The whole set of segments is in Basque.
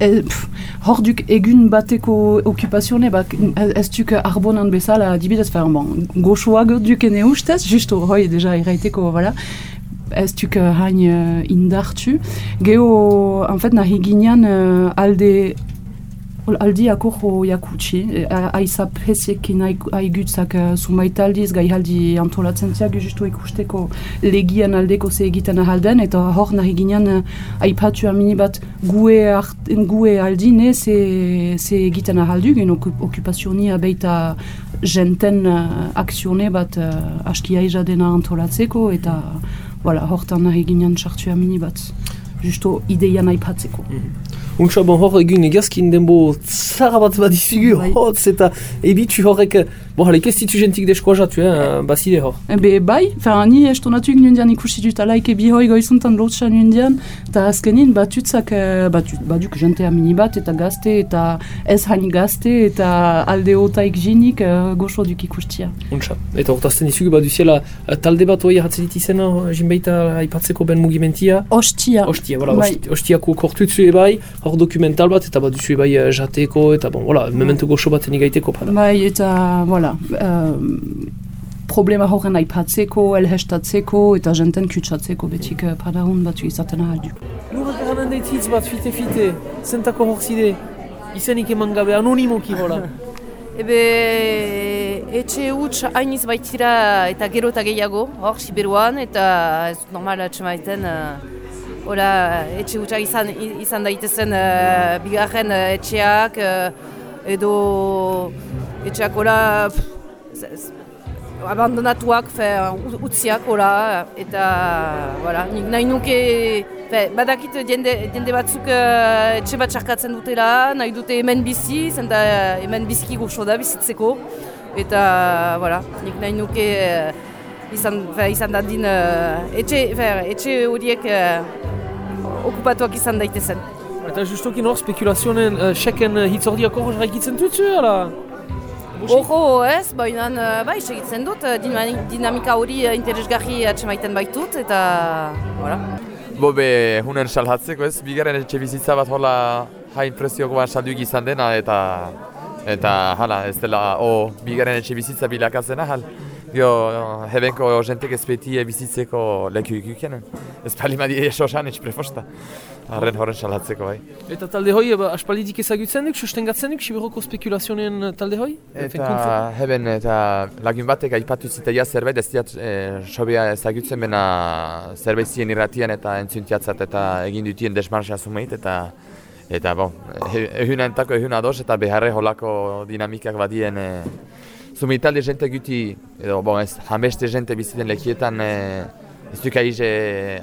e, hor duk egun bateko okupazione, ba, ez duk arbonan bezala dibidez, fer, bon, goxoak duk ene ustez, justo hoi deja erraiteko, voilà, ez duk hain uh, indartu. Geo, en fait, nahi ginean uh, alde Aldi akorro jakutsi, aiza presiekin aigutzak zumaitaldiz, gai haldi antolatzen ziak justu ikusteko legian aldeko ze egiten ahalden, eta hor nahi ginean aipatu amini bat gue, gue aldine ze, ze egiten ahaldu, gen okupazionia beita jenten akzione bat uh, askia dena antolatzeko, eta voilà, hortan nahi ginean sartu amini bat, justu ideian aipatzeko. Mm Untsa bon hor egun egazkin denbo zara bat bat izugu bai. hotz eta ebitu horrek Bon, hale, ez ditu gentik deskoazatu, eh, bazide hor? Ebe, bai, fer, ni estonatu nundian ikusi dut alaik ebi hoi goizuntan lotsa nundian, eta azkenin batutzak, batut, baduk jentea mini bat, eta gazte, eta ez hani gazte, eta alde otaik jinik uh, goxo duk ikustia. Untsa, eta hortazten izugu baduziela talde bat hoi hartzen ditizena, jinbeita aipatzeko ben mugimentia? Ostia. Ostia, voilà, bai. ostiako kortutzu ebai, hor dokumental bat, eta baduzu ebai jateko, eta bon, voilà, memento goxo bat nigaiteko pada. Bai, eta, voilà, uh, problema horren aipatzeko, elhestatzeko eta jenten kutsatzeko betik uh, padarun batu izaten ahaldu. Lurrak eranen deititz bat fite-fite, zentako hor zide, izenik eman gabe anonimoki hola. Ebe, etxe huts hainiz baitira eta gero eta gehiago, hor Siberuan, eta ez normal atxemaiten, uh, ora, etxe hutsak izan, izan daitezen uh, bigarren uh, etxeak, uh, edo etxeak ora abandonatuak fe, utziak ora eta voilà, nik nahi nuke fe, badakit jende, jende batzuk uh, etxe bat txarkatzen dutela nahi dute hemen bizi zen da hemen biziki goxo da bizitzeko eta voilà, nik nahi nuke izan, fe, izan da din uh, etxe, fe, etxe horiek uh, okupatuak izan daitezen Eta justokin hor spekulazionen uh, seken uh, hitzordiak hor raikitzen dutzu, ala? Oho, ez, baina bai, segitzen dut, eh, dinamika hori eh, interesgarri atxemaiten baitut, eta, voilà. Bobe, hunen salhatzeko ez, bigarren etxe bizitza bat hola hain prezioko bat salduik izan dena, eta, eta, hala, ez dela, o, bigarren etxe bizitza bilakazena, hal. Jo, hebenko jentek ez beti bizitzeko leku ikuken. Ez pali madi eso esan, ez prefosta. Arren horren salatzeko, bai. Eta talde hoi, eba, aspalidik ezagutzen duk, sustengatzen duk, Sibiroko spekurazionen talde hoi? Eta heben, eta lagun batek aipatu zitaia zerbait, ez diat e, sobea ezagutzen bena zerbait zien irratian eta entzuntiatzat eta egin dutien desmarxa zumeit, eta eta bon, ehuna entako ehuna ados eta beharre holako dinamikak badien e, Zumitalde jente guti, edo, bon, ez, hameste jente biziten lekietan e, ez duk aiz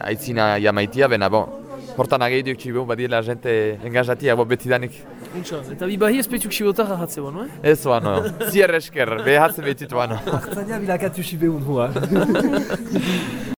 aitzina jamaitia, bena, bon, hortan agei duk txibu, badiela jente engajatia, bo beti danik. Untsa, eta bi bahi ez petuk xibotar ahatze bano, eh? Ez bano, zier esker, behatzen betit bano. Artzania bilakatu xibe un hua.